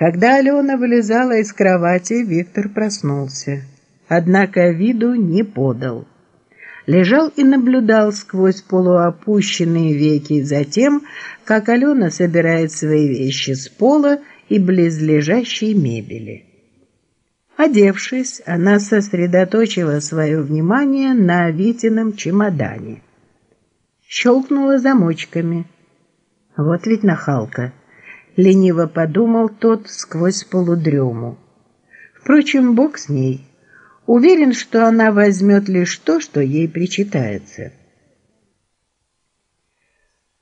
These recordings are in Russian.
Когда Алена вылезала из кровати, Виктор проснулся. Однако виду не подал. Лежал и наблюдал сквозь полуопущенные веки за тем, как Алена собирает свои вещи с пола и близлежащей мебели. Одевшись, она сосредоточила свое внимание на Витином чемодане. Щелкнула замочками. Вот ведь нахалка. Лениво подумал тот сквозь полудрему. Впрочем, бог с ней. Уверен, что она возьмет лишь то, что ей причитается.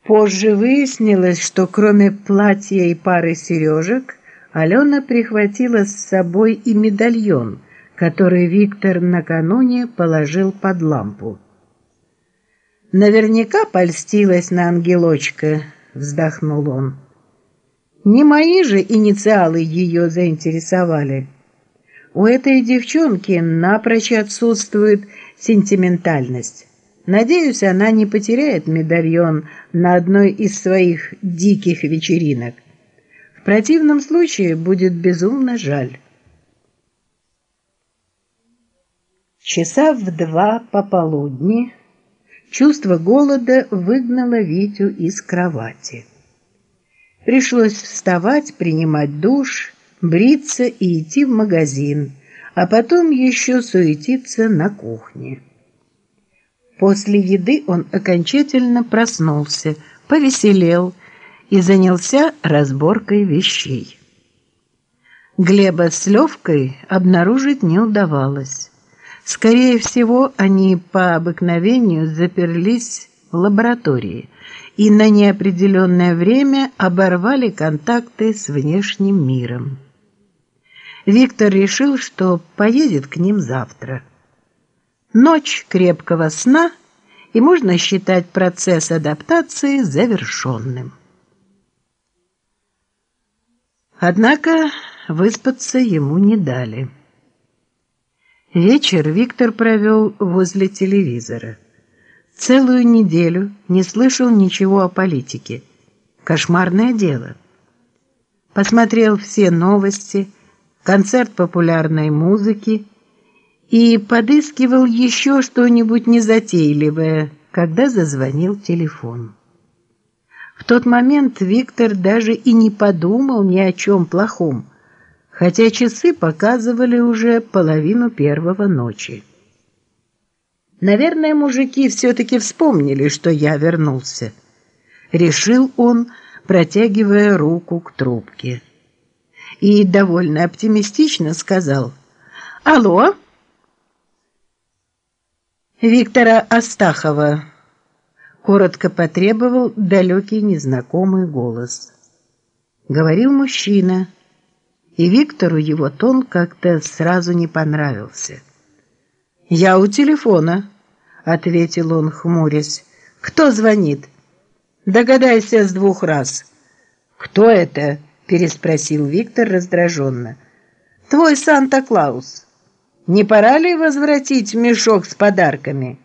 Позже выяснилось, что кроме платья и пары сережек, Алена прихватила с собой и медальон, который Виктор накануне положил под лампу. «Наверняка польстилась на ангелочка», — вздохнул он. «Не мои же инициалы ее заинтересовали. У этой девчонки напрочь отсутствует сентиментальность. Надеюсь, она не потеряет медальон на одной из своих диких вечеринок. В противном случае будет безумно жаль. Часа в два пополудни чувство голода выгнало Витю из кровати. Пришлось вставать, принимать душ, бриться и идти в магазин, а потом еще суетиться на кухне. После еды он окончательно проснулся, повеселел и занялся разборкой вещей. Глеба с Левкой обнаружить не удавалось. Скорее всего, они по обыкновению заперлись в лаборатории и на неопределенное время оборвали контакты с внешним миром. Виктор решил, что поедет к ним завтра. Ночь крепкого сна, и можно считать процесс адаптации завершенным. Однако выспаться ему не дали. Вечер Виктор провел возле телевизора. Целую неделю не слышал ничего о политике. Кошмарное дело. Посмотрел все новости, концерт популярной музыки, и подыскивал еще что-нибудь незатейливое, когда зазвонил телефон. В тот момент Виктор даже и не подумал ни о чем плохом, хотя часы показывали уже половину первого ночи. Наверное, мужики все-таки вспомнили, что я вернулся. Решил он, протягивая руку к трубке. И довольно оптимистично сказал «Алло?» Виктора Астахова коротко потребовал далекий незнакомый голос. Говорил мужчина, и Виктору его тон как-то сразу не понравился. «Я у телефона», — ответил он, хмурясь. «Кто звонит?» «Догадайся с двух раз». «Кто это?» — переспросил Виктор раздраженно. «Твой Санта-Клаус». Не пора ли возвратить мешок с подарками?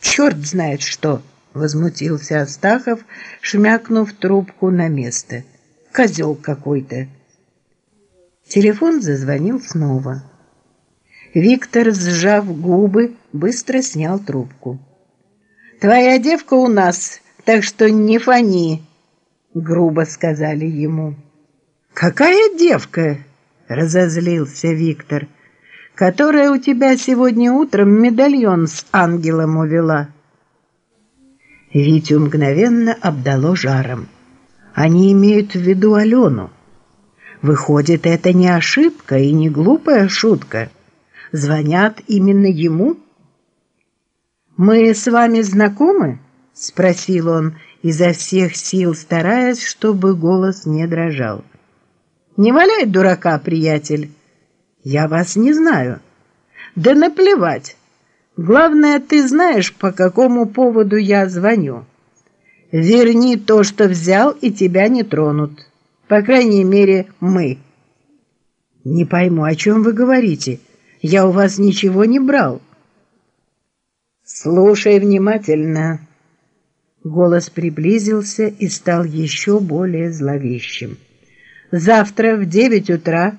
Черт знает что, возмутился Астахов, шмякнув трубку на место. Козел какой-то. Телефон зазвонил снова. Виктор, сжав губы, быстро снял трубку. «Твоя девка у нас, так что не фони», — грубо сказали ему. «Какая девка?» — разозлился Виктор которая у тебя сегодня утром медальон с ангелом увела». Витю мгновенно обдало жаром. Они имеют в виду Алену. Выходит, это не ошибка и не глупая шутка. Звонят именно ему? «Мы с вами знакомы?» — спросил он, изо всех сил стараясь, чтобы голос не дрожал. «Не валяй дурака, приятель!» Я вас не знаю. Да наплевать. Главное, ты знаешь, по какому поводу я звоню. Верни то, что взял, и тебя не тронут. По крайней мере, мы. Не пойму, о чем вы говорите. Я у вас ничего не брал. Слушай внимательно. Голос приблизился и стал еще более зловещим. Завтра в девять утра